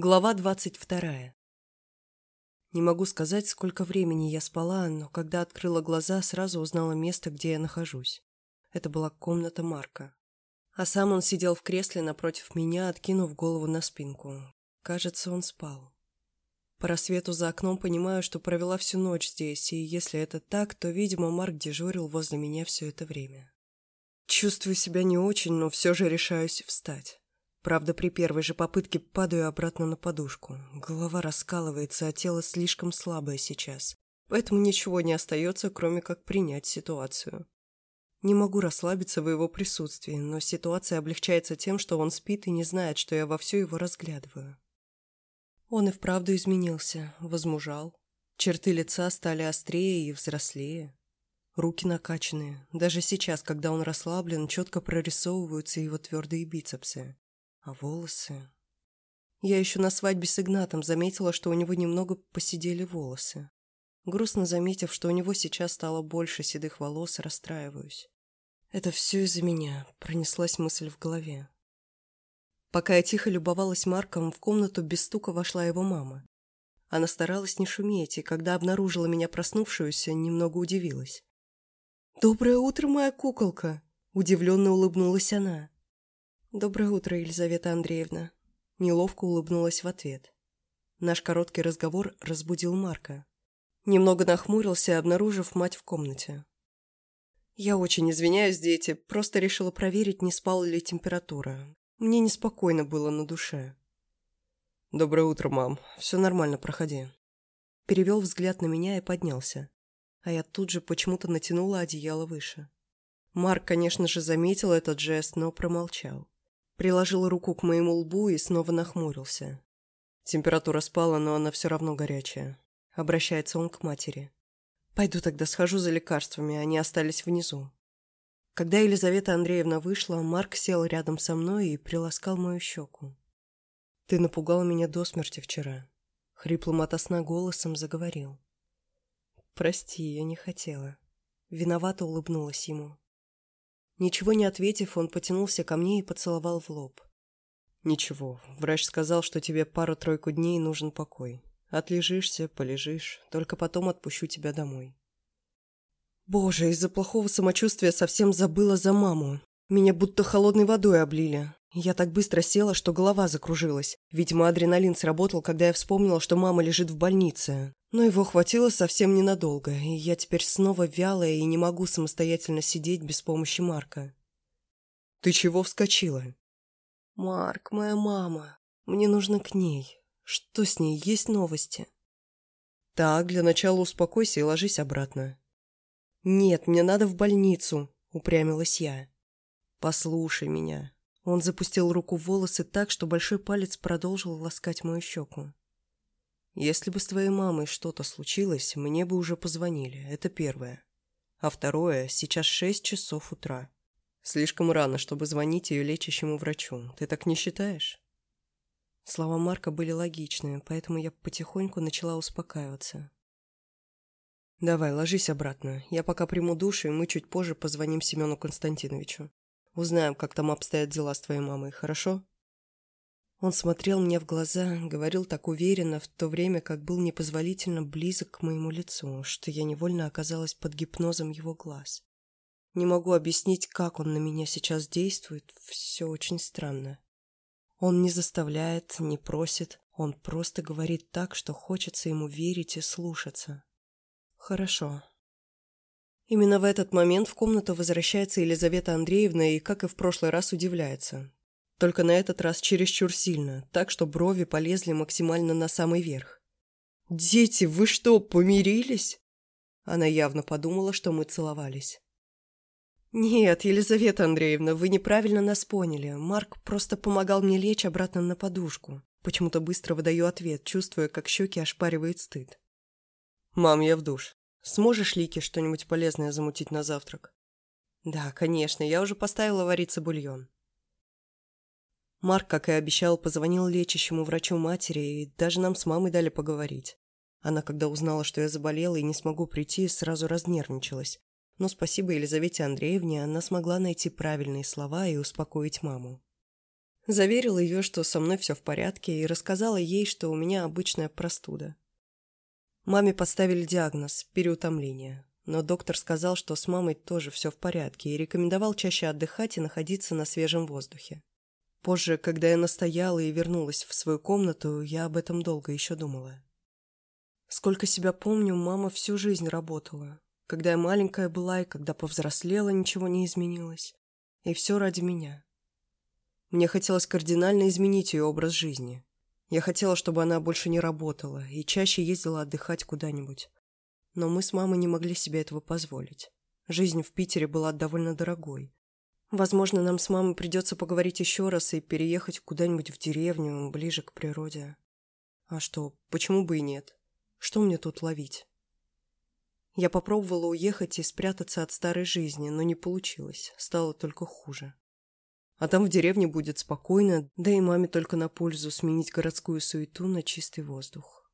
Глава двадцать вторая. Не могу сказать, сколько времени я спала, но когда открыла глаза, сразу узнала место, где я нахожусь. Это была комната Марка. А сам он сидел в кресле напротив меня, откинув голову на спинку. Кажется, он спал. По рассвету за окном понимаю, что провела всю ночь здесь, и если это так, то, видимо, Марк дежурил возле меня все это время. Чувствую себя не очень, но все же решаюсь встать. Правда, при первой же попытке падаю обратно на подушку. Голова раскалывается, а тело слишком слабое сейчас. Поэтому ничего не остается, кроме как принять ситуацию. Не могу расслабиться в его присутствии, но ситуация облегчается тем, что он спит и не знает, что я вовсю его разглядываю. Он и вправду изменился, возмужал. Черты лица стали острее и взрослее. Руки накачанные. Даже сейчас, когда он расслаблен, четко прорисовываются его твердые бицепсы. А волосы... Я еще на свадьбе с Игнатом заметила, что у него немного посидели волосы. Грустно заметив, что у него сейчас стало больше седых волос, расстраиваюсь. Это все из-за меня, пронеслась мысль в голове. Пока я тихо любовалась Марком, в комнату без стука вошла его мама. Она старалась не шуметь, и когда обнаружила меня проснувшуюся, немного удивилась. «Доброе утро, моя куколка!» – удивленно улыбнулась она. «Доброе утро, Елизавета Андреевна!» Неловко улыбнулась в ответ. Наш короткий разговор разбудил Марка. Немного нахмурился, обнаружив мать в комнате. «Я очень извиняюсь, дети, просто решила проверить, не спала ли температура. Мне неспокойно было на душе». «Доброе утро, мам. Все нормально, проходи». Перевел взгляд на меня и поднялся. А я тут же почему-то натянула одеяло выше. Марк, конечно же, заметил этот жест, но промолчал. Приложил руку к моему лбу и снова нахмурился. Температура спала, но она все равно горячая. Обращается он к матери. Пойду тогда схожу за лекарствами, они остались внизу. Когда Елизавета Андреевна вышла, Марк сел рядом со мной и приласкал мою щеку. «Ты напугал меня до смерти вчера», — хриплым ото сна голосом заговорил. «Прости, я не хотела». Виновато улыбнулась ему. Ничего не ответив, он потянулся ко мне и поцеловал в лоб. «Ничего, врач сказал, что тебе пару-тройку дней нужен покой. Отлежишься, полежишь, только потом отпущу тебя домой». Боже, из-за плохого самочувствия совсем забыла за маму. Меня будто холодной водой облили. Я так быстро села, что голова закружилась. Видимо, адреналин сработал, когда я вспомнила, что мама лежит в больнице. Но его хватило совсем ненадолго, и я теперь снова вялая и не могу самостоятельно сидеть без помощи Марка. «Ты чего вскочила?» «Марк, моя мама. Мне нужно к ней. Что с ней? Есть новости?» «Так, для начала успокойся и ложись обратно». «Нет, мне надо в больницу», — упрямилась я. «Послушай меня». Он запустил руку в волосы так, что большой палец продолжил ласкать мою щеку. Если бы с твоей мамой что-то случилось, мне бы уже позвонили. Это первое. А второе, сейчас шесть часов утра. Слишком рано, чтобы звонить ее лечащему врачу. Ты так не считаешь? Слова Марка были логичны, поэтому я потихоньку начала успокаиваться. «Давай, ложись обратно. Я пока приму душ, и мы чуть позже позвоним Семену Константиновичу. Узнаем, как там обстоят дела с твоей мамой, хорошо?» Он смотрел мне в глаза, говорил так уверенно, в то время как был непозволительно близок к моему лицу, что я невольно оказалась под гипнозом его глаз. Не могу объяснить, как он на меня сейчас действует, все очень странно. Он не заставляет, не просит, он просто говорит так, что хочется ему верить и слушаться. Хорошо. Именно в этот момент в комнату возвращается Елизавета Андреевна и, как и в прошлый раз, удивляется. Только на этот раз чересчур сильно, так что брови полезли максимально на самый верх. «Дети, вы что, помирились?» Она явно подумала, что мы целовались. «Нет, Елизавета Андреевна, вы неправильно нас поняли. Марк просто помогал мне лечь обратно на подушку. Почему-то быстро выдаю ответ, чувствуя, как щеки ошпаривает стыд. «Мам, я в душ. Сможешь Лике что-нибудь полезное замутить на завтрак?» «Да, конечно, я уже поставила вариться бульон». Марк, как и обещал, позвонил лечащему врачу матери, и даже нам с мамой дали поговорить. Она, когда узнала, что я заболела и не смогу прийти, сразу разнервничалась. Но спасибо Елизавете Андреевне, она смогла найти правильные слова и успокоить маму. Заверила ее, что со мной все в порядке, и рассказала ей, что у меня обычная простуда. Маме поставили диагноз – переутомление. Но доктор сказал, что с мамой тоже все в порядке, и рекомендовал чаще отдыхать и находиться на свежем воздухе. Позже, когда я настояла и вернулась в свою комнату, я об этом долго еще думала. Сколько себя помню, мама всю жизнь работала. Когда я маленькая была и когда повзрослела, ничего не изменилось. И все ради меня. Мне хотелось кардинально изменить ее образ жизни. Я хотела, чтобы она больше не работала и чаще ездила отдыхать куда-нибудь. Но мы с мамой не могли себе этого позволить. Жизнь в Питере была довольно дорогой. Возможно, нам с мамой придется поговорить еще раз и переехать куда-нибудь в деревню, ближе к природе. А что, почему бы и нет? Что мне тут ловить? Я попробовала уехать и спрятаться от старой жизни, но не получилось, стало только хуже. А там в деревне будет спокойно, да и маме только на пользу сменить городскую суету на чистый воздух.